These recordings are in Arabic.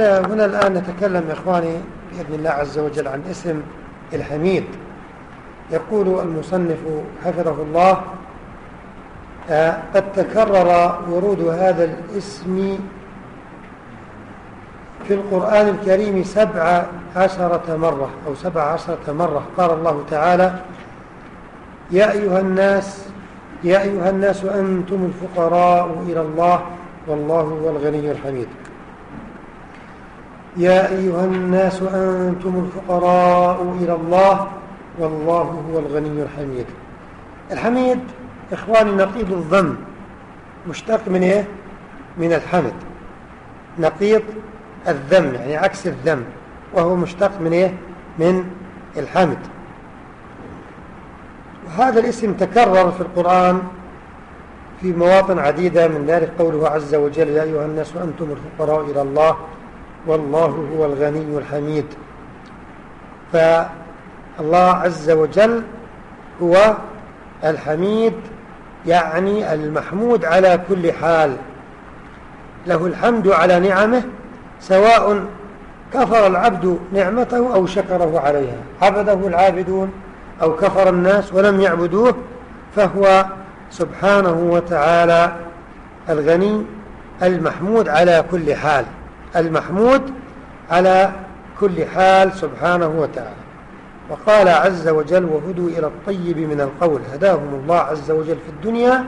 هنا الآن نتكلم يا إخواني بإذن الله عز وجل عن اسم الحميد. يقول المصنف حفظه الله آه، قد تكرر ورود هذا الاسم في القرآن الكريم سبع عشرة مرة أو سبع عشرة مرة. قال الله تعالى يا أيها الناس يا أيها الناس أنتم الفقراء إلى الله والله هو الغني الحميد. يا أيها الناس أنتم الفقراء إلى الله والله هو الغني الحميد الحميد إخواني نقيض الضم مشتق من إيه؟ من الحمد نقيض الذم يعني عكس الذم وهو مشتق من إيه؟ من الحمد وهذا الاسم تكرر في القرآن في مواطن عديدة من ذلك قوله عز وجل يا أيها الناس أنتم الفقراء إلى الله والله هو الغني الحميد. فالله عز وجل هو الحميد يعني المحمود على كل حال. له الحمد على نعمه سواء كفر العبد نعمته أو شكره عليها. عبده العابدون أو كفر الناس ولم يعبدوه فهو سبحانه وتعالى الغني المحمود على كل حال. المحمود على كل حال سبحانه وتعالى. وقال عز وجل وهدوا إلى الطيب من القول. هداهم الله عز وجل في الدنيا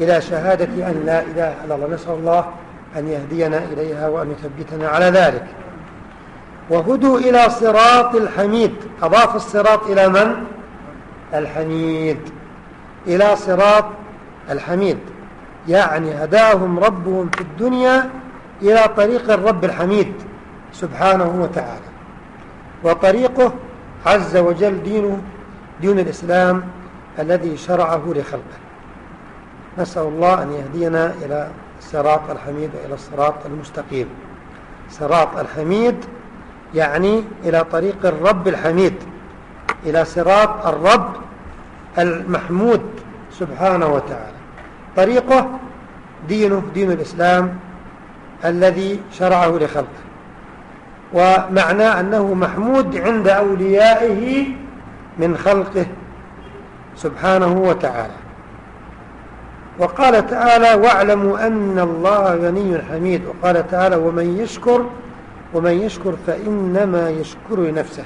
إلى شهادة أن لا إله إلا الله. نسأل الله أن يهدينا إليها وأن يثبتنا على ذلك. وهدوا إلى صراط الحميد. أضاف الصراط إلى من؟ الحميد. إلى صراط الحميد. يعني هداهم ربهم في الدنيا إلى طريق الرب الحميد سبحانه وتعالى. وطريقه عز وجل دينه دين الإسلام الذي شرعه لخلقه. نسأل الله أن يهدينا إلى الصراط الحميد وإلى الصراط المستقيم. صراط الحميد يعني إلى طريق الرب الحميد إلى صراط الرب المحمود سبحانه وتعالى. طريقه دينه دين الإسلام الذي شرعه لخلقه. ومعنى أنه محمود عند أوليائه من خلقه سبحانه وتعالى. وقال تعالى واعلموا أن الله غني حميد. وقال تعالى ومن يشكر ومن يشكر فإنما يشكر لنفسه.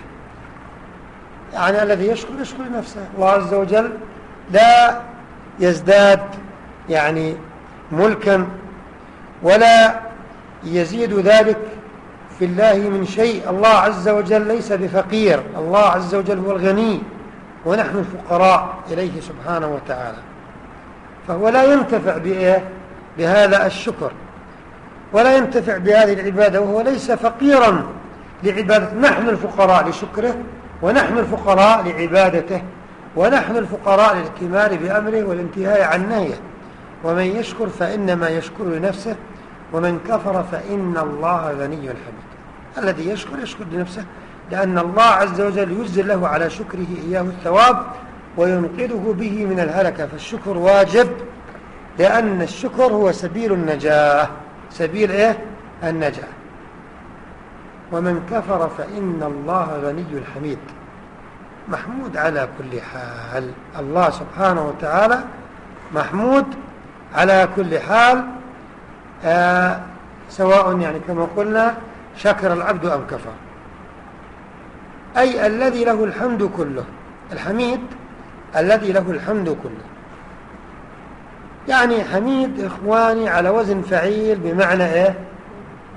يعني الذي يشكر يشكر لنفسه. الله عز وجل لا يزداد يعني ملكا ولا يزيد ذلك في الله من شيء. الله عز وجل ليس بفقير. الله عز وجل هو الغني ونحن الفقراء إليه سبحانه وتعالى. فهو لا ينتفع بهذا الشكر. ولا ينتفع بهذه العبادة وهو ليس فقيرا لعبادة. نحن الفقراء لشكره ونحن الفقراء لعبادته ونحن الفقراء للكمال بأمره والانتهاء عن نهيه. ومن يشكر فإنما يشكر لنفسه ومن كفر فإن الله غني حميد. الذي يشكر يشكر لنفسه لأن الله عز وجل يجزل له على شكره إياه الثواب وينقذه به من الهلكة. فالشكر واجب لأن الشكر هو سبيل النجاة. سبيل إيه؟ النجاة. ومن كفر فإن الله غني حميد. محمود على كل حال. الله سبحانه وتعالى محمود على كل حال. آه سواء يعني كما قلنا شكر العبد أم كفر. أي الذي له الحمد كله الحميد الذي له الحمد كله. يعني حميد إخواني على وزن فعيل بمعنى إيه؟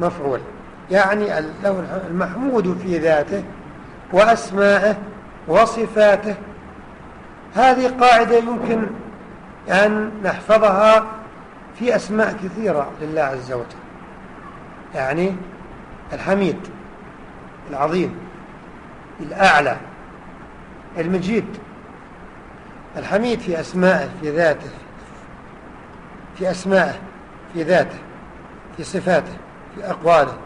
مفعول. يعني له المحمود في ذاته وأسمائه وصفاته. هذه قاعدة يمكن أن نحفظها في أسماء كثيرة لله عز وجل. يعني الحميد العظيم الأعلى المجيد. الحميد في أسمائه في ذاته في أسمائه في ذاته في صفاته في أقواله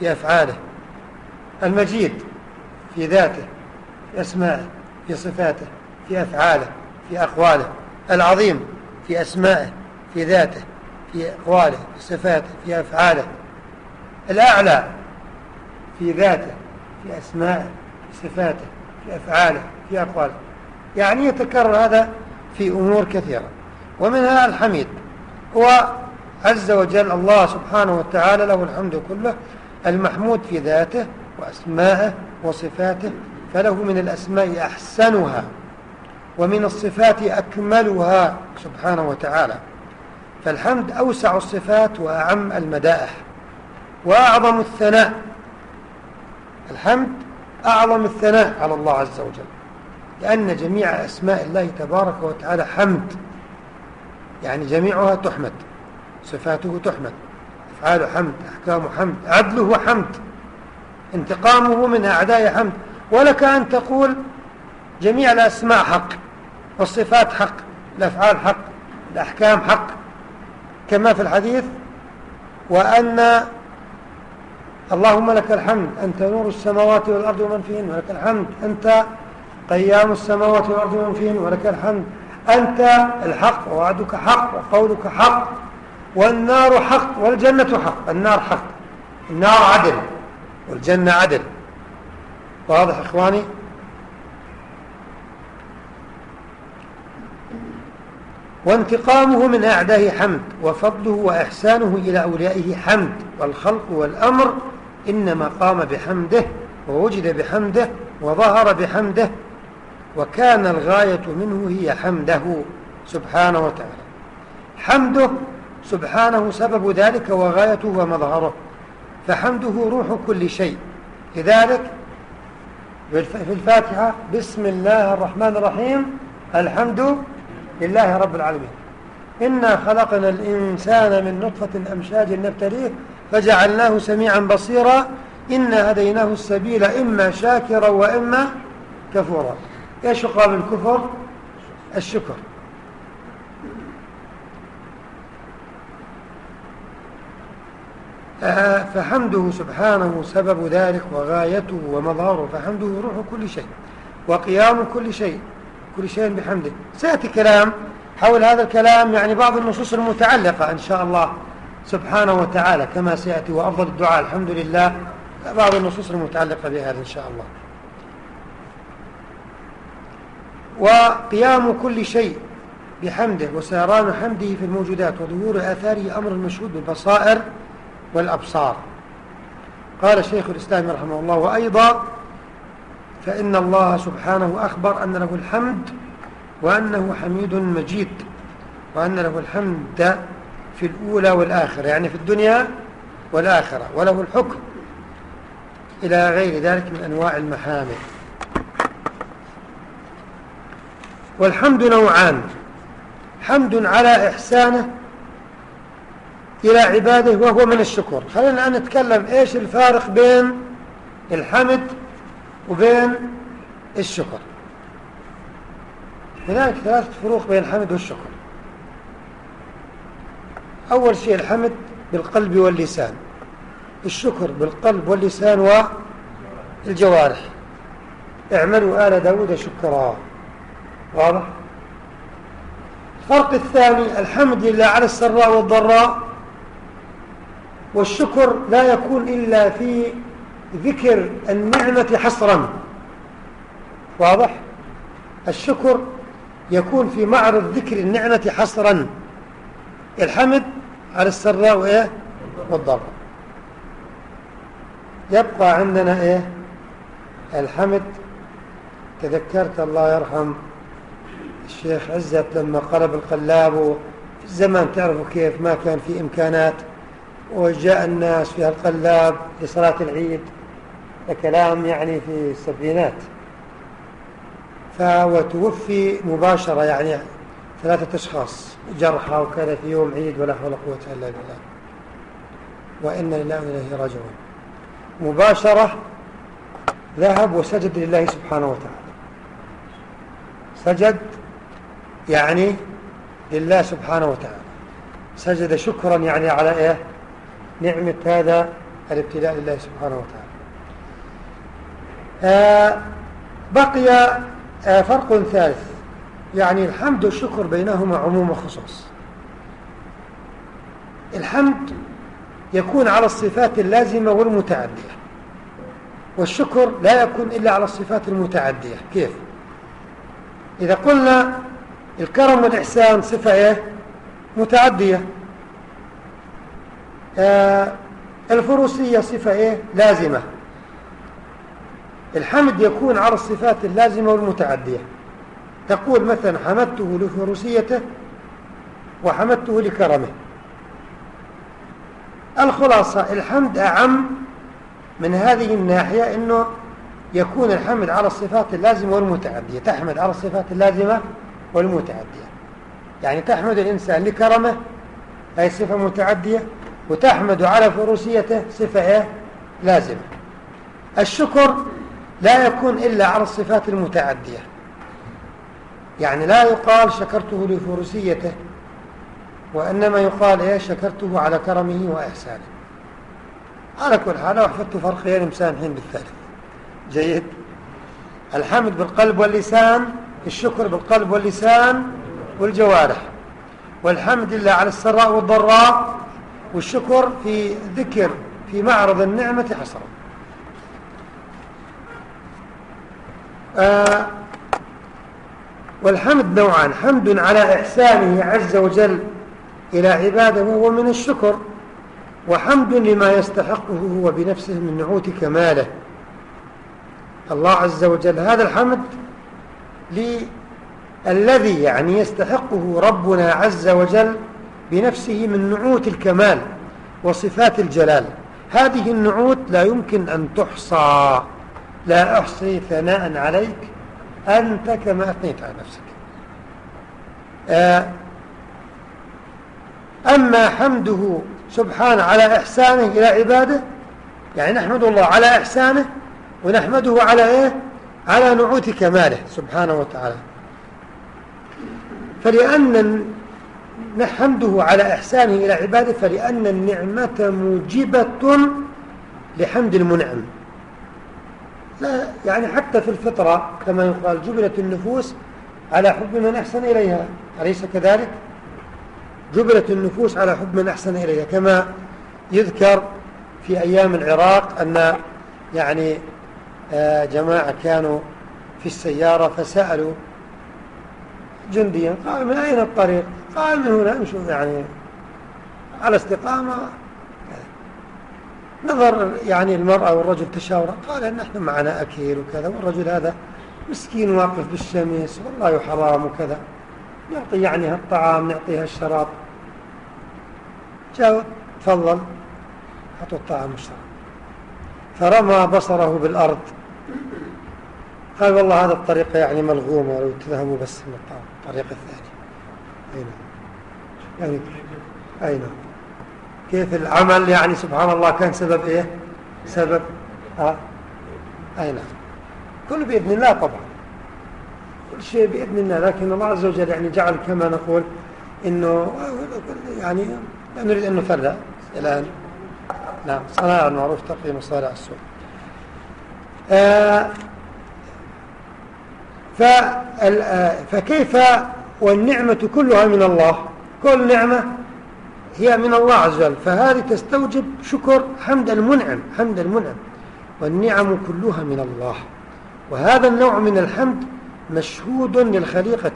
في أفعاله. المجيد في ذاته في أسمائه في صفاته في أفعاله في أقواله. العظيم في أسمائه في ذاته في أقواله في صفاته في أفعاله. الأعلى في ذاته في أسمائه في صفاته في أفعاله في أقواله. يعني يتكرر هذا في أمور كثيرة. ومنها الحميد. هو عز وجل الله سبحانه وتعالى له الحمد كله المحمود في ذاته وأسمائه وصفاته فله من الأسماء أحسنها ومن الصفات أكملها سبحانه وتعالى. فالحمد أوسع الصفات وأعم المدائح وأعظم الثناء. الحمد أعظم الثناء على الله عز وجل لأن جميع أسماء الله تبارك وتعالى حمد يعني جميعها تحمد صفاته تحمد أفعاله حمد أحكامه حمد عدله حمد انتقامه من أعداء حمد. ولك أن تقول جميع الأسماء حق والصفات حق الأفعال حق الأحكام حق كما في الحديث وأن اللهم لك الحمد أنت نور السماوات والأرض ومن فيهن ولك الحمد أنت قيام السماوات والأرض ومن فيهن ولك الحمد أنت الحق ووعدك حق وقولك حق والنار حق والجنة حق النار حق النار عدل والجنة عدل. واضح إخواني؟ وانتقامه من أعداه حمد وفضله وإحسانه إلى أوليائه حمد والخلق والأمر إنما قام بحمده ووجد بحمده وظهر بحمده وكان الغاية منه هي حمده سبحانه وتعالى. حمده سبحانه سبب ذلك وغايته ومظهره. فحمده روح كل شيء. لذلك في الفاتحة بسم الله الرحمن الرحيم الحمد لله رب العالمين. إنا خلقنا الإنسان من نطفة أمشاج نبتليه فجعلناه سميعا بصيرا. إنا هديناه السبيل إما شاكرا وإما كفورا. إيش قام الكفر الشكر. آه، فحمده سبحانه سبب ذلك وغايته ومظهره فحمده روح كل شيء وقيام كل شيء. كل شيء بحمده. سيأتي كلام حول هذا الكلام يعني بعض النصوص المتعلقة إن شاء الله سبحانه وتعالى كما سيأتي وأفضل الدعاء الحمد لله. بعض النصوص المتعلقة بهذا إن شاء الله. وقيام كل شيء بحمده وسيران حمده في الموجودات وظهور آثاره أمر المشهود بالبصائر والأبصار. قال شيخ الإسلام رحمه الله وأيضا فإن الله سبحانه أخبر أن له الحمد وأنه حميد مجيد وأن له الحمد في الأولى والآخرة يعني في الدنيا والآخرة وله الحكم إلى غير ذلك من أنواع المحامد والحمد نوعان حمد على إحسانه إلى عباده وهو من الشكر خلينا الآن نتكلم إيش الفارق بين الحمد وبين الشكر. هناك ثلاثة فروق بين الحمد والشكر. أول شيء الحمد بالقلب واللسان. الشكر بالقلب واللسان والجوارح اعملوا آل داود شكرا. واضح؟ الفرق الثاني الحمد لله على السراء والضراء. والشكر لا يكون إلا في ذكر النعمة حصرا. واضح؟ الشكر يكون في معرض ذكر النعمة حصرا. الحمد على السراء وإيه؟ والضراء. يبقى عندنا إيه؟ الحمد. تذكرت الله يرحم الشيخ عزت لما قلب القلاب في الزمان تعرفوا كيف ما كان في إمكانات. وجاء الناس في القلاب لصلاة العيد. كلام يعني في السبعينات فوتوفي مباشرة يعني ثلاثة أشخاص جرحى وكذا في يوم عيد ولا حول ولا قوة إلا بالله. وإنا لله وإليه راجعون. مباشرة ذهب وسجد لله سبحانه وتعالى. سجد يعني لله سبحانه وتعالى. سجد شكرا يعني على إيه؟ نعمة هذا الابتلاء لله سبحانه وتعالى. بقي آه فرق ثالث. يعني الحمد والشكر بينهما عموم وخصوص. الحمد يكون على الصفات اللازمة والمتعدية والشكر لا يكون إلا على الصفات المتعدية. كيف؟ إذا قلنا الكرم والإحسان صفة إيه؟ متعدية. آه الفروسية صفة إيه؟ لازمة. الحمد يكون على الصفات اللازمة والمتعدية. تقول مثلا حمدته لفروسيته وحمدته لكرمه. الخلاصة الحمد أعم من هذه الناحية أنه يكون الحمد على الصفات اللازمة والمتعدية. تحمد على الصفات اللازمة والمتعدية. يعني تحمد الإنسان لكرمه أي صفة متعدية وتحمد على فروسيته صفة إيه؟ لازمة. الشكر لا يكون إلا على الصفات المتعدية. يعني لا يقال شكرته لفروسيته وإنما يقال إيه؟ شكرته على كرمه وإحسانه. على كل حال لو أحفظت فرقين مسامحين بالثالث. جيد. الحمد بالقلب واللسان الشكر بالقلب واللسان والجوارح. والحمد لله على السراء والضراء والشكر في ذكر في معرض النعمة حصرا. آه والحمد نوعان. حمد على إحسانه عز وجل إلى عباده وهو من الشكر وحمد لما يستحقه هو بنفسه من نعوت كماله. الله عز وجل هذا الحمد الذي يعني يستحقه ربنا عز وجل بنفسه من نعوت الكمال وصفات الجلال. هذه النعوت لا يمكن أن تحصى. لا أحصي ثناء عليك أنت كما أثنيت على نفسك. آه، أما حمده سبحانه على إحسانه إلى عباده يعني نحمد الله على إحسانه ونحمده على إيه؟ على نعوت كماله سبحانه وتعالى. فلأن حمده على إحسانه إلى عباده فلأن النعمة موجبة لحمد المنعم. لا يعني حتى في الفطرة كما يقال جبلت النفوس على حب من أحسن إليها. أليس كذلك؟ جبلت النفوس على حب من أحسن إليها. كما يذكر في أيام العراق أن يعني آه، جماعة كانوا في السيارة فسألوا جنديا قال من أين الطريق؟ قال من هنا امشوا يعني على استقامة. نظر يعني المرأة والرجل تشاور قال نحن معنا أكيل وكذا والرجل هذا مسكين واقف بالشمس والله حرام وكذا. نعطي يعني الطعام نعطيها الشراب. جاء تفضل حطوا الطعام والشراب. فرمى بصره بالأرض. قال والله هذا الطريق يعني ملغومة لو تذهبوا بس من الطريق الثاني. أين يعني أين كيف العمل يعني سبحان الله كان سبب إيه؟ سبب ها أين كل بإذن الله طبعا. كل شيء بإذن الله لكن الله عز وجل يعني جعل كما نقول إنه يعني لا نريد أن نفرق. الآن. نعم. صناع المعروف تقييم مصارع السوء. آه. فكيف والنعمة كلها من الله؟ كل نعمة هي من الله عز وجل. فهذه تستوجب شكر حمد المنعم حمد المنعم. والنعم كلها من الله. وهذا النوع من الحمد مشهود للخليقة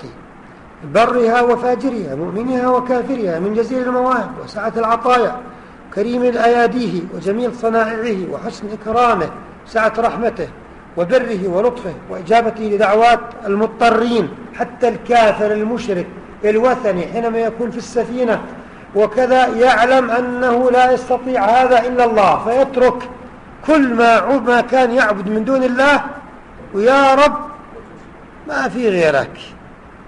برها وفاجرها مؤمنها وكافرها من جزيل المواهب وسعة العطايا كريم الأياديه وجميل صنائعه وحسن إكرامه سعة رحمته وبره ولطفه وإجابته لدعوات المضطرين حتى الكافر المشرك الوثني حينما يكون في السفينة وكذا يعلم أنه لا يستطيع هذا إلا الله فيترك كل ما ما كان يعبد من دون الله ويا رب ما في غيرك.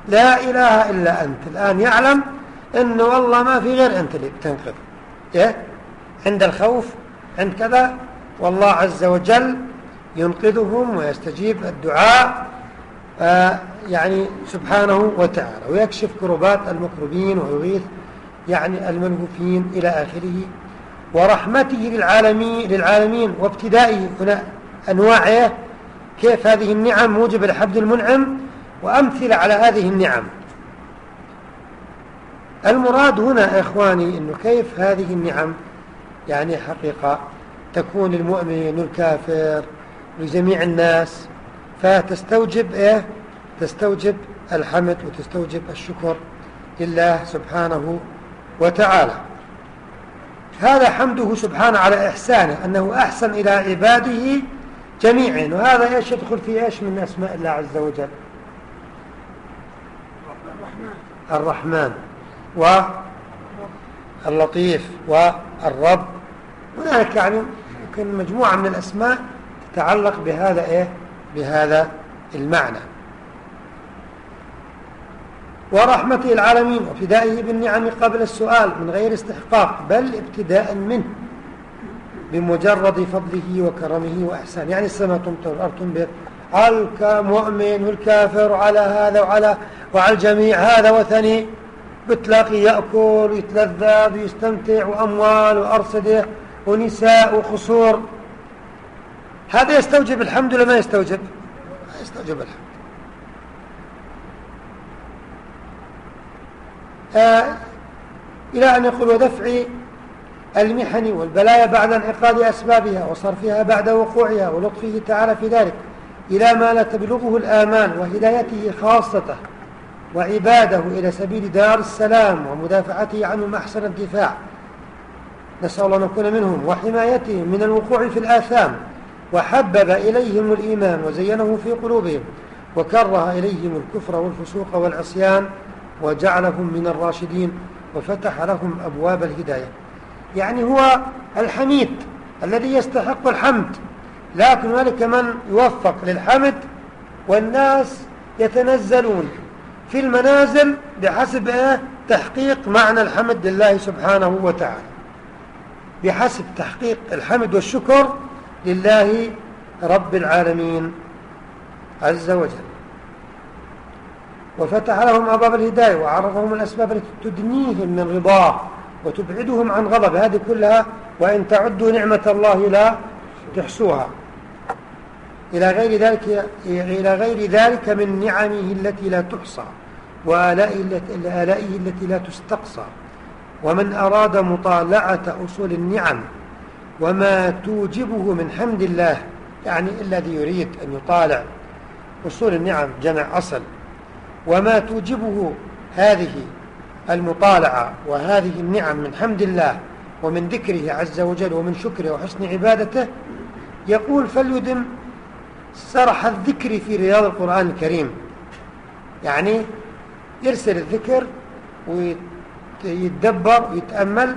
لا إله إلا أنت. الآن يعلم أنه والله ما في غير أنت اللي بتنقذ إيه؟ عند الخوف عند كذا. والله عز وجل ينقذهم ويستجيب الدعاء آه، يعني سبحانه وتعالى ويكشف كربات المكروبين ويغيث يعني المنهوفين إلى آخره ورحمته للعالمين, للعالمين وابتدائه هنا أنواعه كيف هذه النعم موجب لحبد المنعم وأمثلة على هذه النعم. المراد هنا إخواني أنه كيف هذه النعم يعني حقيقة تكون للمؤمن والكافر لجميع الناس فتستوجب إيه؟ تستوجب الحمد وتستوجب الشكر لله سبحانه وتعالى. هذا حمده سبحانه على إحسانه أنه أحسن إلى عباده جميعا. وهذا إيش يدخل في إيش من أسماء الله عز وجل؟ الرحمن. واللطيف والرب هناك يعني يمكن مجموعة من الأسماء تتعلق بهذا إيه؟ بهذا المعنى. ورحمة العالمين وفدائه بالنعم قبل السؤال من غير استحقاق بل ابتداء منه بمجرد فضله وكرمه وإحسانه. يعني السماء تمطر الأرض تنبت على المؤمن والكافر وعلى هذا وعلى وعلى الجميع هذا وثني. بتلاقي يأكل ويتلذذ ويستمتع وأموال وأرصدة ونساء وخصور هذا يستوجب الحمد ولا ما يستوجب؟ ما يستوجب الحمد آه إلى أن يقول ودفع المحن والبلايا بعد انعقاد أسبابها وصرفها بعد وقوعها ولطفه تعالى في ذلك إلى ما لا تبلغه الآمان وهدايته خاصته وعباده إلى سبيل دار السلام ومدافعته عنهم أحسن الدفاع. نسأل الله أن نكون منهم وحمايتهم من الوقوع في الآثام وحبب إليهم الإيمان وزينه في قلوبهم وكره إليهم الكفر والفسوق والعصيان وجعلهم من الراشدين وفتح لهم أبواب الهداية. يعني هو الحميد الذي يستحق الحمد لكن هنالك من يوفق للحمد والناس يتنزلون في المنازل بحسب إيه؟ تحقيق معنى الحمد لله سبحانه وتعالى. بحسب تحقيق الحمد والشكر لله رب العالمين عز وجل. وفتح لهم أبواب الهداية وعرفهم الأسباب التي تدنيهم من رضاه وتبعدهم عن غضب. هذه كلها وإن تعدوا نعمة الله لا تحسوها إلى غير ذلك إلى غير ذلك من نعمه التي لا تحصى وآلائه التي لا تستقصى. ومن أراد مطالعة أصول النعم وما توجبه من حمد الله يعني الذي يريد أن يطالع أصول النعم جمع أصل. وما توجبه هذه المطالعة وهذه النعم من حمد الله ومن ذكره عز وجل ومن شكره وحسن عبادته يقول فليدم سرح الذكر في رياض القرآن الكريم. يعني يرسل الذكر ويتدبر ويتأمل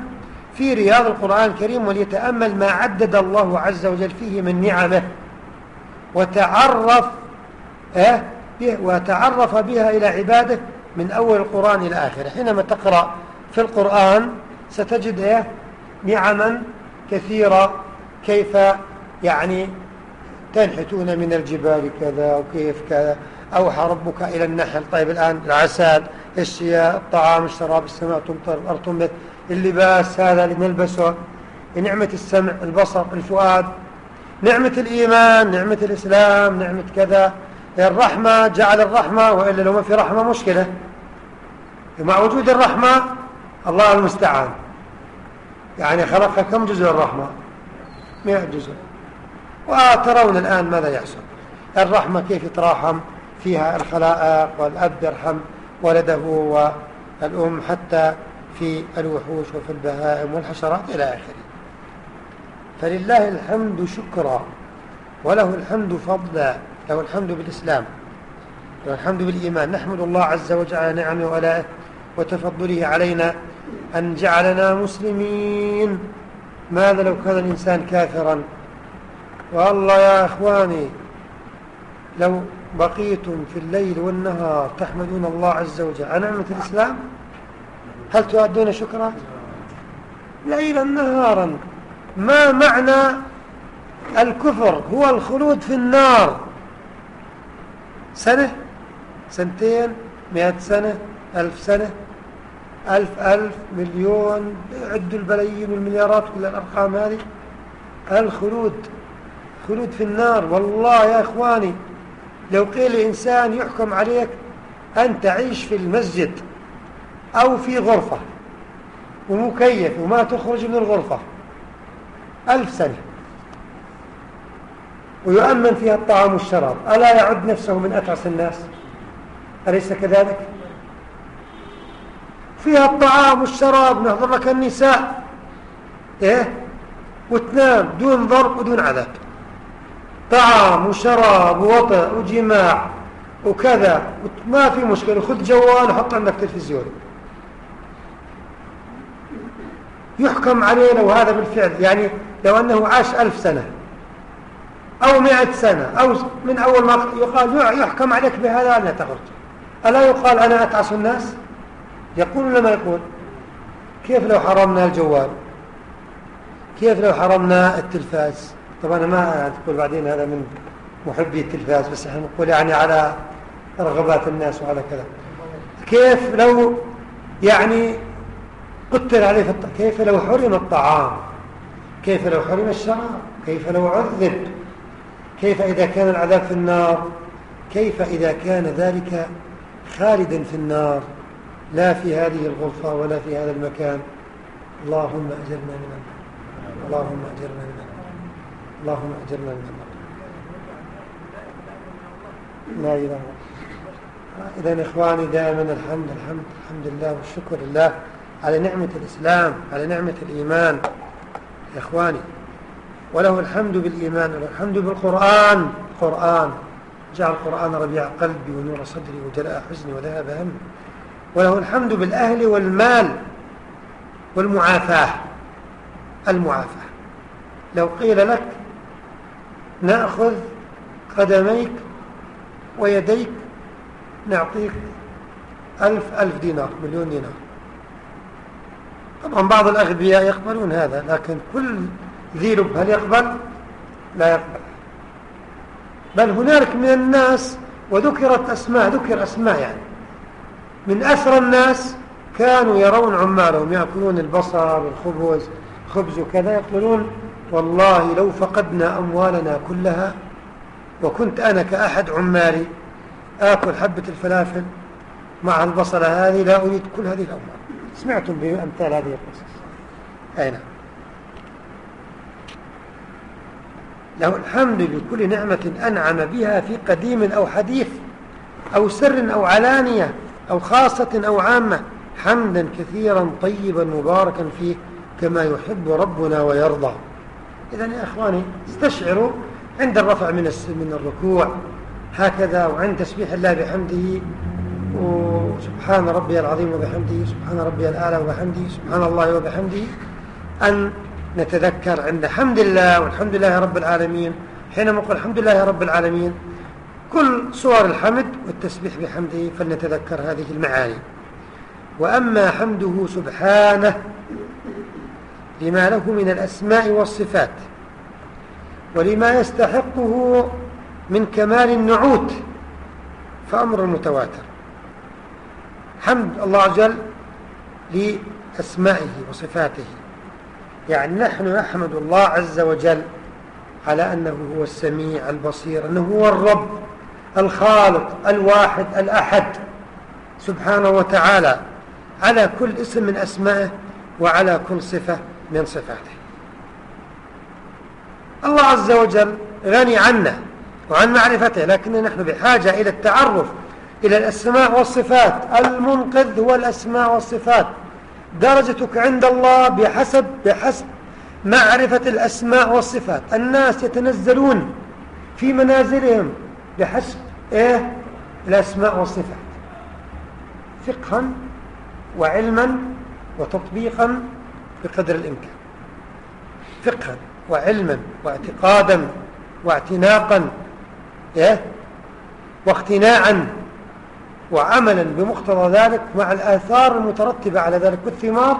في رياض القرآن الكريم وليتأمل ما عدد الله عز وجل فيه من نعمه. وتعرف وتعرف بها إلى عباده من أول القرآن إلى آخره. حينما تقرأ في القرآن ستجد إيه؟ نعما كثيرة كيف يعني تنحتون من الجبال كذا وكيف كذا. أوحى ربك إلى النحل. طيب الآن العساد الشياء الطعام الشراب السماء تمطر الأرض تنبت اللباس هذا اللي نلبسه نعمة السمع البصر الفؤاد نعمة الإيمان نعمة الإسلام نعمة كذا. الرحمة جعل الرحمة وإلا لو ما في رحمة مشكلة. مع وجود الرحمة الله المستعان. يعني خلق كم جزء الرحمة؟ مئة جزء. وترون الآن ماذا يحصل؟ الرحمة كيف يتراحم؟ فيها الخلائق والأب يرحم ولده والأم حتى في الوحوش وفي البهائم والحشرات إلى آخره. فلله الحمد شكرا وله الحمد فضلا. له الحمد بالإسلام له الحمد بالإيمان. نحمد الله عز وجل على نعمه وآلائه وتفضله علينا أن جعلنا مسلمين. ماذا لو كان الإنسان كافرا؟ والله يا إخواني لو بقيتم في الليل والنهار تحمدون الله عز وجل على نعمة الإسلام هل تؤدون شكرا؟ ليلا نهارا. ما معنى الكفر؟ هو الخلود في النار. سنة؟ سنتين مئة سنة ألف سنة. ألف ألف مليون. عدوا البلايين والمليارات كل الأرقام هذه. الخلود خلود في النار. والله يا إخواني لو قيل إنسان يحكم عليك أن تعيش في المسجد أو في غرفة ومكيف وما تخرج من الغرفة ألف سنة. ويؤمن فيها الطعام والشراب. ألا يعد نفسه من أتعس الناس؟ أليس كذلك؟ فيها الطعام والشراب نهضر لك النساء. إيه؟ وتنام دون ضرب ودون عذاب. طعام وشراب ووطئ وجماع وكذا. ما في مشكلة. خذ جوال وحط عندك تلفزيون. يحكم عليه لو هذا بالفعل. يعني لو أنه عاش ألف سنة أو مئة سنة أو من أول ما يقال يحكم عليك بهذا أن تخرج ألا يقال أنا أتعس الناس؟ يقول ولا ما يقول؟ كيف لو حرمنا الجوال؟ كيف لو حرمنا التلفاز؟ طبعا ما تقول بعدين هذا من محبي التلفاز بس إحنا نقول يعني على رغبات الناس وعلى كذا. كيف لو يعني قتل عليه في الطعام كيف لو حرم الطعام؟ كيف لو حرم الشراب؟ كيف لو عذب؟ كيف إذا كان العذاب في النار؟ كيف إذا كان ذلك خالدا في النار؟ لا في هذه الغرفة ولا في هذا المكان. اللهم أجرنا من النار. اللهم أجرنا من النار. اللهم أجرنا من النار. لا إله إذا إخواني دائما الحمد الحمد الحمد لله والشكر لله على نعمة الإسلام على نعمة الإيمان. إخواني وله الحمد بالإيمان وله الحمد بالقرآن. قرآن. جعل القرآن ربيع قلبي ونور صدري وجلاء حزني وذهب همي وله الحمد بالأهل والمال والمعافاة. المعافاة. لو قيل لك نأخذ قدميك ويديك نعطيك ألف ألف دينار مليون دينار. طبعا بعض الأغبياء يقبلون هذا لكن كل ذي لب هل يقبل؟ لا يقبل. بل هنالك من الناس وذكرت أسماء ذكر أسماء يعني. من أسرى الناس كانوا يرون عمالهم يأكلون البصل والخبز خبز وكذا يقولون والله لو فقدنا أموالنا كلها وكنت أنا كأحد عمالي آكل حبة الفلافل مع البصلة هذه لا أريد كل هذه الأموال. سمعتم بأمثال هذه القصص. أي نعم. له الحمد بكل نعمة أنعم بها في قديم أو حديث أو سر أو علانية أو خاصة أو عامة. حمدا كثيرا طيبا مباركا فيه كما يحب ربنا ويرضى. إذا يا أخواني استشعروا عند الرفع من من الركوع هكذا وعند تسبيح الله بحمده. وسبحان ربي العظيم وبحمده سبحان ربي الأعلى وبحمده سبحان الله وبحمده. أن نتذكر عند حمد الله والحمد لله رب العالمين حينما نقول الحمد لله رب العالمين كل صور الحمد والتسبيح بحمده فلنتذكر هذه المعاني. وأما حمده سبحانه لما له من الأسماء والصفات ولما يستحقه من كمال النعوت فأمر متواتر. حمد الله عز وجل لأسمائه وصفاته. يعني نحن نحمد الله عز وجل على أنه هو السميع البصير أنه هو الرب الخالق الواحد الأحد سبحانه وتعالى على كل اسم من أسمائه وعلى كل صفة من صفاته. الله عز وجل غني عنا وعن معرفته لكن نحن بحاجة إلى التعرف إلى الأسماء والصفات المنقذ هو الأسماء والصفات. درجتك عند الله بحسب بحسب معرفة الأسماء والصفات. الناس يتنزلون في منازلهم بحسب إيه؟ الأسماء والصفات. فقها وعلما وتطبيقا بقدر الإمكان. فقها وعلما واعتقادا واعتناقا إيه؟ واقتناعا وعملا بمقتضى ذلك مع الآثار المترتبة على ذلك والثمار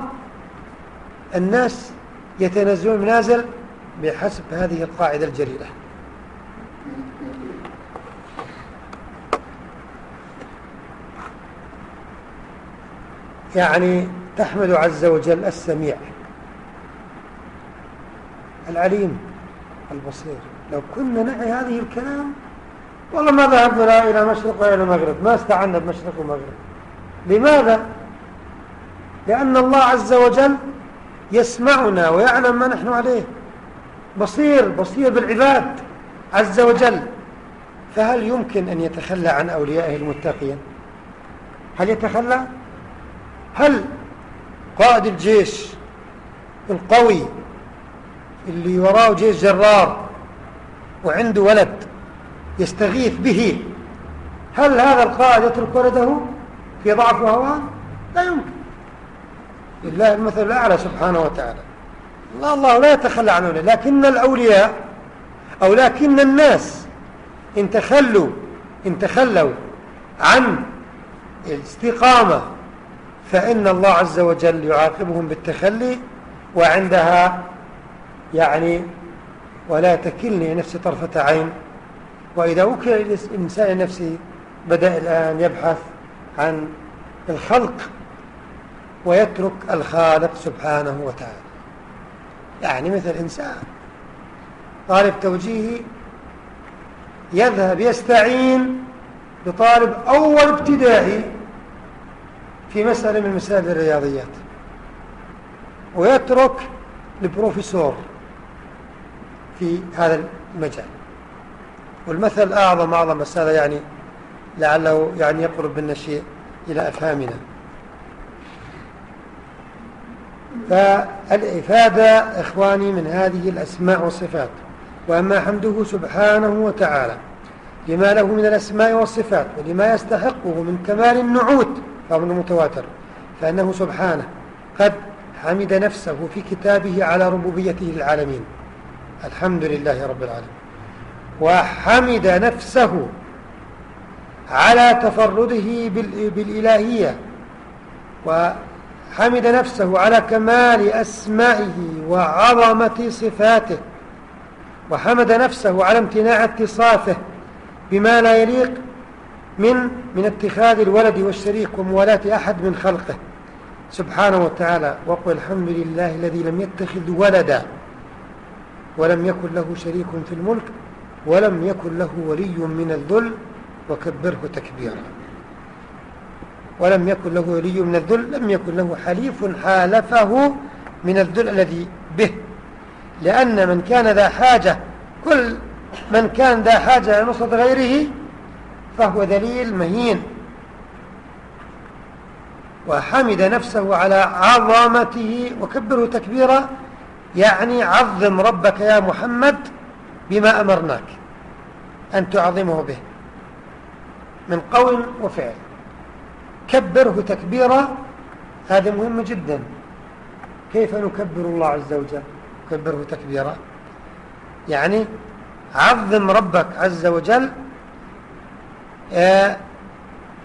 الناس يتنزلون منازل بحسب هذه القاعدة الجليلة. يعني تحمد عز وجل السميع العليم البصير. لو كنا نعي هذه الكلام والله ما ذهبنا إلى مشرق ولا إلى مغرب ما استعنا بمشرق ومغرب. لماذا؟ لأن الله عز وجل يسمعنا ويعلم ما نحن عليه. بصير بصير بالعباد عز وجل. فهل يمكن أن يتخلى عن أوليائه المتقين؟ هل يتخلى؟ هل قائد الجيش القوي اللي وراه جيش جرار وعنده ولد يستغيث به. هل هذا القائد يترك ولده في ضعف وهوان؟ لا يمكن. لله المثل الأعلى سبحانه وتعالى. الله, الله لا يتخلى عن لكن الأولياء أو لكن الناس إن تخلوا إن تخلوا عن الاستقامة فإن الله عز وجل يعاقبهم بالتخلي وعندها يعني ولا تكلني نفسي طرفة عين. وإذا وكل الإنسان نفسه بدأ الآن يبحث عن الخلق ويترك الخالق سبحانه وتعالى. يعني مثل إنسان طالب توجيهي يذهب يستعين بطالب أول ابتدائي في مسألة من مسائل الرياضيات ويترك البروفيسور في هذا المجال. والمثل أعظم أعظم مسألة يعني لعله يعني يقرب منا شيء إلى أفهامنا. فالإفادة إخواني من هذه الأسماء والصفات وأما حمده سبحانه وتعالى لما له من الأسماء والصفات ولما يستحقه من كمال النعوت فهو المتواتر فأنه سبحانه قد حمد نفسه في كتابه على ربوبيته للعالمين. الحمد لله رب العالمين. وحمد نفسه على تفرده بالإلهية وحمد نفسه على كمال أسمائه وعظمة صفاته وحمد نفسه على امتناع اتصافه بما لا يليق من من اتخاذ الولد والشريك وموالاة أحد من خلقه. سبحانه وتعالى وقل الحمد لله الذي لم يتخذ ولدا ولم يكن له شريك في الملك ولم يكن له ولي من الذل وكبره تكبيرا. ولم يكن له ولي من الذل لم يكن له حليف حالفه من الذل الذي به. لأن من كان ذا حاجة كل من كان ذا حاجة إلى نصرة غيره فهو ذليل مهين. وحمد نفسه على عظمته وكبره تكبيرا يعني عظم ربك يا محمد بما أمرناك أن تعظمه به من قول وفعل. كبره تكبيرا هذا مهم جدا. كيف نكبر الله عز وجل؟ نكبره تكبيرا. يعني عظم ربك عز وجل آه،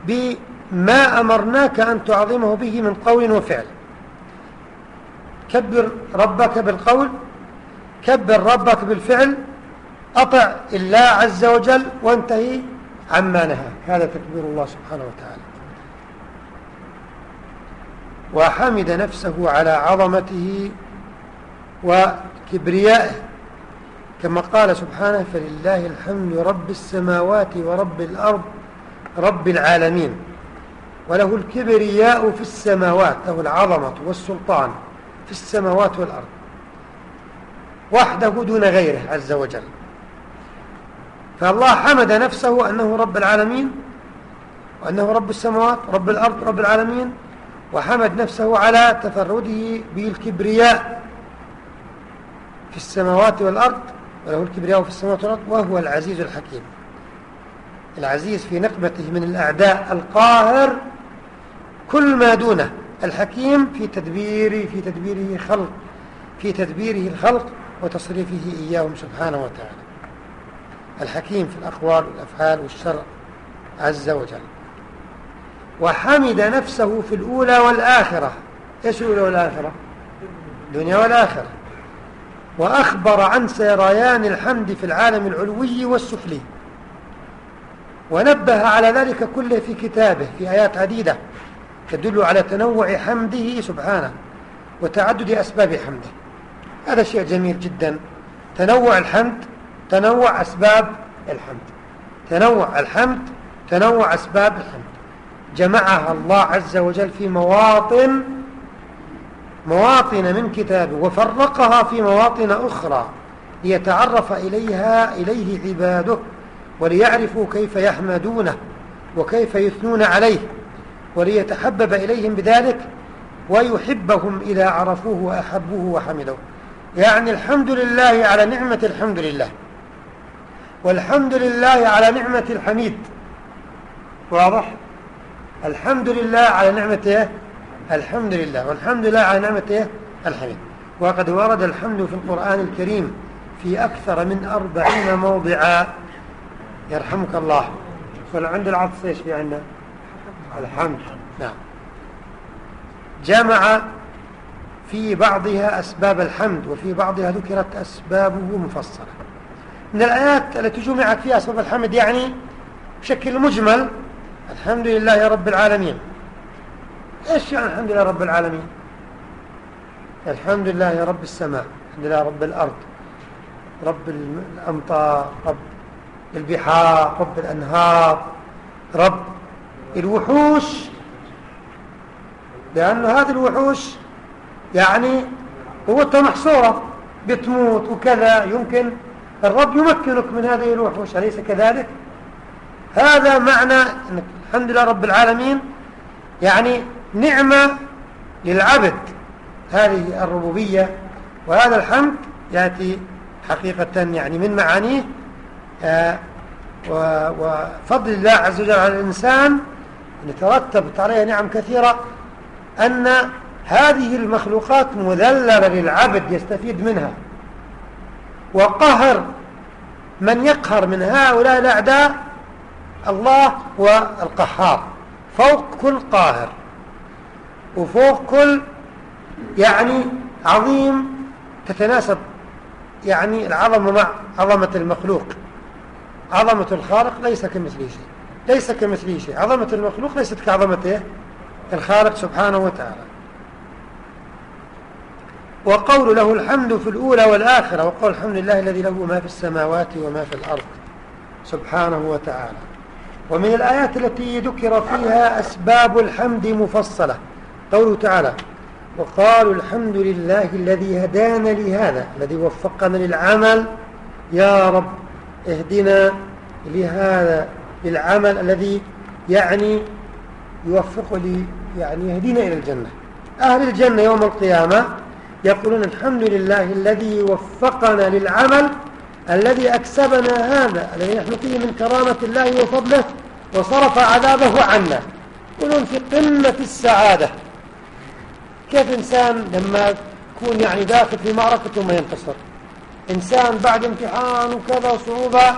بما أمرناك أن تعظمه به من قول وفعل. كبر ربك بالقول كبر ربك بالفعل أطع الله عز وجل وانتهي عما نهى. هذا تكبير الله سبحانه وتعالى. وحمد نفسه على عظمته وكبريائه. كما قال سبحانه فلله الحمد رب السماوات ورب الأرض رب العالمين وله الكبرياء في السماوات له العظمة والسلطان في السماوات والأرض وحده دون غيره عز وجل. فالله حمد نفسه أنه رب العالمين وأنه رب السماوات رب الأرض رب العالمين وحمد نفسه على تفرده بالكبرياء في السماوات والأرض وله الكبرياء في السماوات والأرض وهو العزيز الحكيم. العزيز في نقمته من الأعداء القاهر كل ما دونه. الحكيم في تدبيره في تدبيره خلق في تدبيره الخلق وتصريفه إياهم سبحانه وتعالى. الحكيم في الأقوال والأفعال والشرع عز وجل. وحمد نفسه في الأولى والآخرة. إيش الأولى والآخرة؟ الدنيا والآخرة. وأخبر عن سيريان الحمد في العالم العلوي والسفلي. ونبه على ذلك كله في كتابه في آيات عديدة تدل على تنوع حمده سبحانه وتعدد أسباب حمده. هذا شيء جميل جدا. تنوع الحمد تنوع أسباب الحمد. تنوع الحمد تنوع أسباب الحمد. جمعها الله عز وجل في مواطن مواطن من كتابه وفرقها في مواطن أخرى ليتعرف إليها إليه عباده وليعرفوا كيف يحمدونه وكيف يثنون عليه وليتحبب إليهم بذلك ويحبهم إذا عرفوه وأحبوه وحمدوه. يعني الحمد لله على نعمة الحمد لله. والحمد لله على نعمة الحميد. واضح؟ الحمد لله على نعمة إيه؟ الحمد لله. والحمد لله على نعمة إيه؟ الحميد. وقد ورد الحمد في القرآن الكريم في أكثر من أربعين موضعا. يرحمك الله. عند العطس إيش في عندنا؟ الحمد. نعم. جمع في بعضها أسباب الحمد وفي بعضها ذكرت أسبابه مفصلة. من الآيات التي جمعت فيها أسباب الحمد يعني بشكل مجمل الحمد لله رب العالمين. إيش يعني الحمد لله رب العالمين؟ الحمد لله رب السماء الحمد لله رب الأرض رب الأمطار رب البحار رب الأنهار رب الوحوش. لأن هذه الوحوش يعني قوتها محصورة بتموت وكذا يمكن الرب يمكنك من هذه الوحوش أليس كذلك. هذا معنى أنك الحمد لله رب العالمين يعني نعمة للعبد. هذه الربوبية وهذا الحمد يأتي حقيقة يعني من معانيه. آه، وفضل الله عز وجل على الإنسان أن ترتبت عليها نعم كثيرة أن هذه المخلوقات مذللة للعبد يستفيد منها. وقهر من يقهر من هؤلاء الأعداء الله هو القهار فوق كل قاهر وفوق كل يعني عظيم تتناسب يعني العظمة مع عظمة المخلوق. عظمة الخالق ليس كمثله شيء ليس كمثله شيء. عظمة المخلوق ليست كعظمة إيه؟ الخالق سبحانه وتعالى. وقول له الحمد في الأولى والآخرة وقول الحمد لله الذي له ما في السماوات وما في الأرض سبحانه وتعالى. ومن الآيات التي ذكر فيها أسباب الحمد مفصلة. قوله تعالى وقالوا الحمد لله الذي هدانا لهذا الذي وفقنا للعمل. يا رب اهدنا لهذا العمل الذي يعني يوفق لي يعني يهدينا إلى الجنة. أهل الجنة يوم القيامة يقولون الحمد لله الذي وفقنا للعمل الذي أكسبنا هذا الذي نحن فيه من كرامة الله وفضله وصرف عذابه عنا. يقولون في قمة السعادة. كيف إنسان لما يكون يعني داخل في معركة ثم ينتصر؟ إنسان بعد امتحان وكذا صعوبة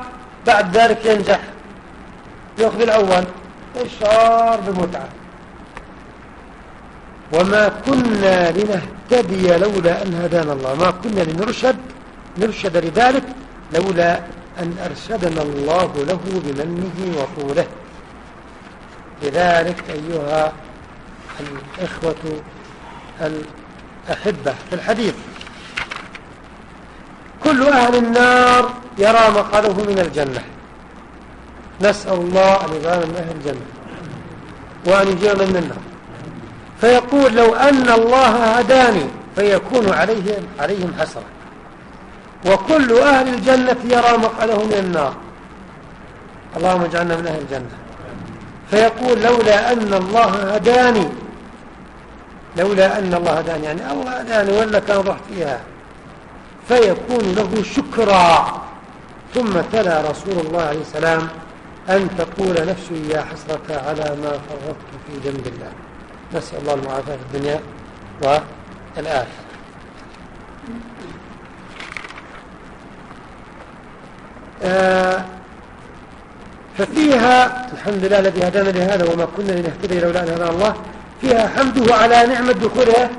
بعد ذلك ينجح. يأخذ الأول إشعار بمتعة وما كنا لنهتدي لولا أن هدانا الله. ما كنا لنرشد نرشد لذلك لولا أن أرشدنا الله له بمنه وطوله لذلك أيها الإخوة الأحبة في الحديث. كل أهل النار يرى مقاله من الجنة. نسأل الله أن يجعلنا من أهل الجنة وأن يجعلنا من النار فيقول لو أن الله هداني فيكون عليهم, عليهم حسرة. وكل أهل الجنة يرى مقعده من النار. اللهم اجعلنا من أهل الجنة. فيقول لولا أن الله هداني لولا أن الله هداني يعني الله هداني ولا كان رحت فيها. فيكون له شكرا. ثم تلا رسول الله عليه السلام أن تقول نفسي يا حسرة على ما فرطت في جنب الله. نسأل الله المعافاة في الدنيا والآخرة. آه ففيها الحمد لله الذي هدانا لهذا وما كنا لنهتدي لولا أن هدانا الله فيها حمده على نعمة دخولها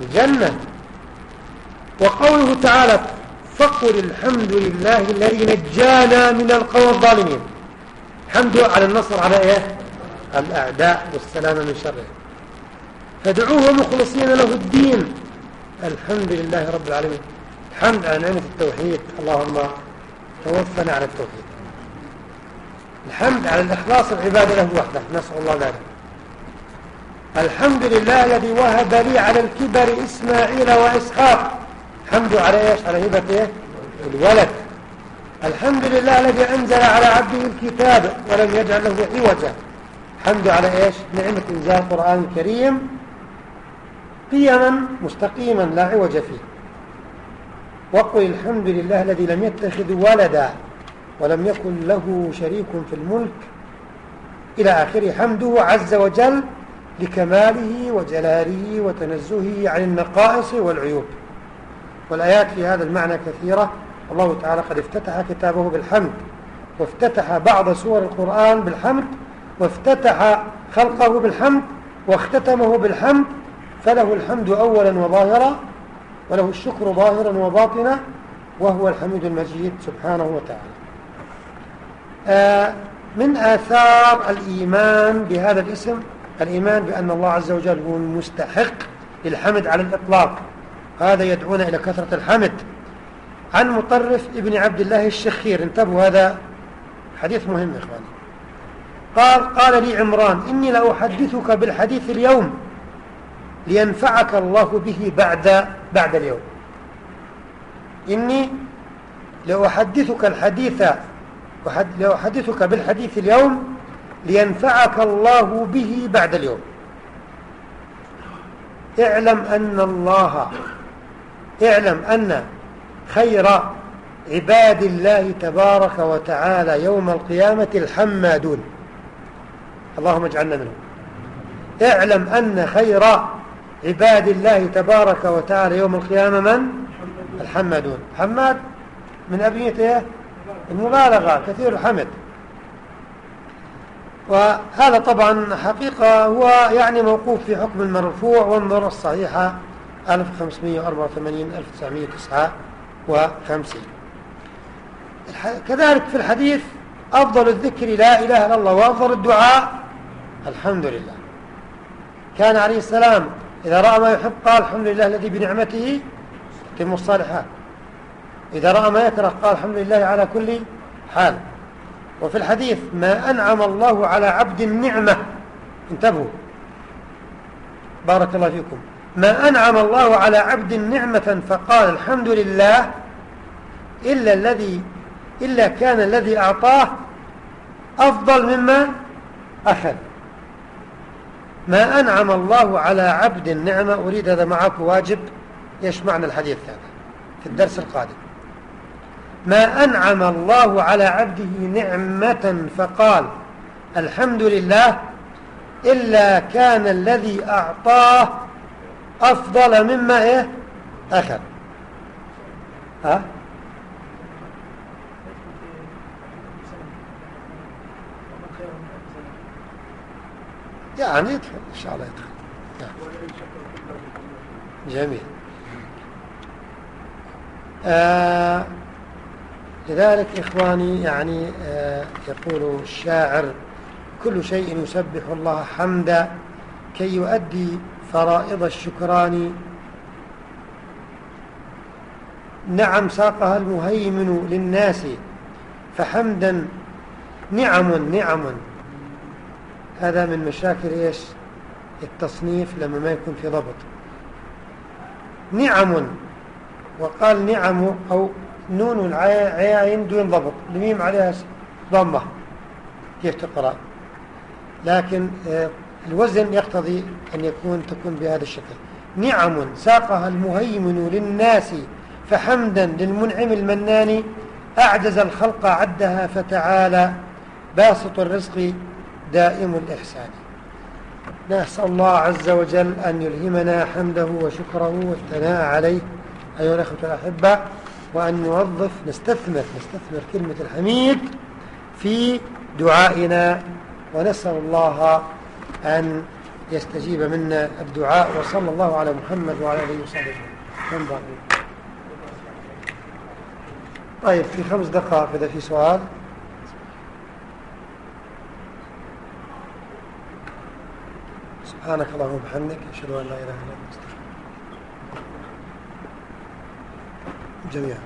الجنة. وقوله تعالى فقل الحمد لله الذي نجانا من القوم الظالمين حمده على النصر على إيه؟ الأعداء والسلامة من شره فادعوه مخلصين له الدين. الحمد لله رب العالمين. الحمد على نعمة التوحيد. اللهم توفنا على التوحيد. الحمد على الإخلاص العبادة له وحده. نسأل الله ذلك. الحمد لله الذي وهب لي على الكبر إسماعيل وإسحاق. حمد على إيش؟ على هبة إيه؟ الولد. الحمد لله الذي أنزل على عبده الكتاب ولم يجعل له عوجا. الحمد على إيش؟ نعمة إنزال القرآن الكريم قيما مستقيما لا عوج فيه. وقل الحمد لله الذي لم يتخذ ولدا ولم يكن له شريك في الملك. إلى آخر حمده عز وجل لكماله وجلاله وتنزهه عن النقائص والعيوب. والآيات في هذا المعنى كثيرة. الله تعالى قد افتتح كتابه بالحمد وافتتح بعض سور القرآن بالحمد. وافتتح خلقه بالحمد واختتمه بالحمد فله الحمد أولا وظاهرا وله الشكر ظاهرا وباطنا وهو الحميد المجيد سبحانه وتعالى. آه من آثار الإيمان بهذا الاسم الإيمان بأن الله عز وجل هو المستحق للحمد على الإطلاق. هذا يدعونا إلى كثرة الحمد. عن مطرف ابن عبد الله الشخير انتبهوا هذا حديث مهم إخواني. قال قال لي عمران إني لأحدثك بالحديث اليوم لينفعك الله به بعد بعد اليوم. إني لأحدثك الحديث لأحدثك بالحديث اليوم لينفعك الله به بعد اليوم. اعلم أن الله اعلم أن خير عباد الله تبارك وتعالى يوم القيامة الحمادون. اللهم اجعلنا منهم. اعلم أن خير عباد الله تبارك وتعالى يوم القيامة من؟ الحمادون حماد من أبنيته المبالغة كثير الحمد وهذا طبعا حقيقة هو يعني موقوف في حكم المرفوع وانظر الصحيحة 1584 1959 كذلك في الحديث أفضل الذكر لا إله إلا الله وأفضل الدعاء الحمد لله. كان عليه السلام إذا رأى ما يحب قال الحمد لله الذي بنعمته تتم الصالحات. إذا رأى ما يكره قال الحمد لله على كل حال. وفي الحديث ما أنعم الله على عبد النعمة. انتبهوا. بارك الله فيكم. ما أنعم الله على عبد نعمة فقال الحمد لله إلا الذي إلا كان الذي أعطاه أفضل مما أخذ. ما أنعم الله على عبد النعمة أريد هذا معك واجب إيش معنى الحديث هذا في الدرس القادم. ما أنعم الله على عبده نعمة فقال الحمد لله إلا كان الذي أعطاه أفضل مما إيه؟ أخذ. ها؟ يعني يدخل إن شاء الله يدخل. يعني. جميل. آه لذلك إخواني يعني آه يقول الشاعر كل شيء يسبح الله حمدا كي يؤدي فرائض الشكران. نعم ساقها المهيمن للناس فحمدا نعم نعم. هذا من مشاكل إيش؟ التصنيف لما ما يكون في ضبط. نعم وقال نعم أو نون العين دون ضبط. الميم عليها ضمة. كيف تقرأ؟ لكن آه، الوزن يقتضي أن يكون تكون بهذا الشكل. نعم ساقها المهيمن للناس فحمدا للمنعم المنان أعجز الخلق عدها فتعالى. باسط الرزق دائم الإحسان. نسأل الله عز وجل أن يلهمنا حمده وشكره والثناء عليه. أيها الأخوة الأحبة وأن نوظف نستثمر نستثمر كلمة الحميد في دعائنا. ونسأل الله أن يستجيب منا الدعاء. وصلى الله على محمد وعلى آله وصحبه طيب في خمس دقائق إذا في سؤال. سبحانك اللهم وبحمدك أشهد أن لا إله إلا أنت جميعا.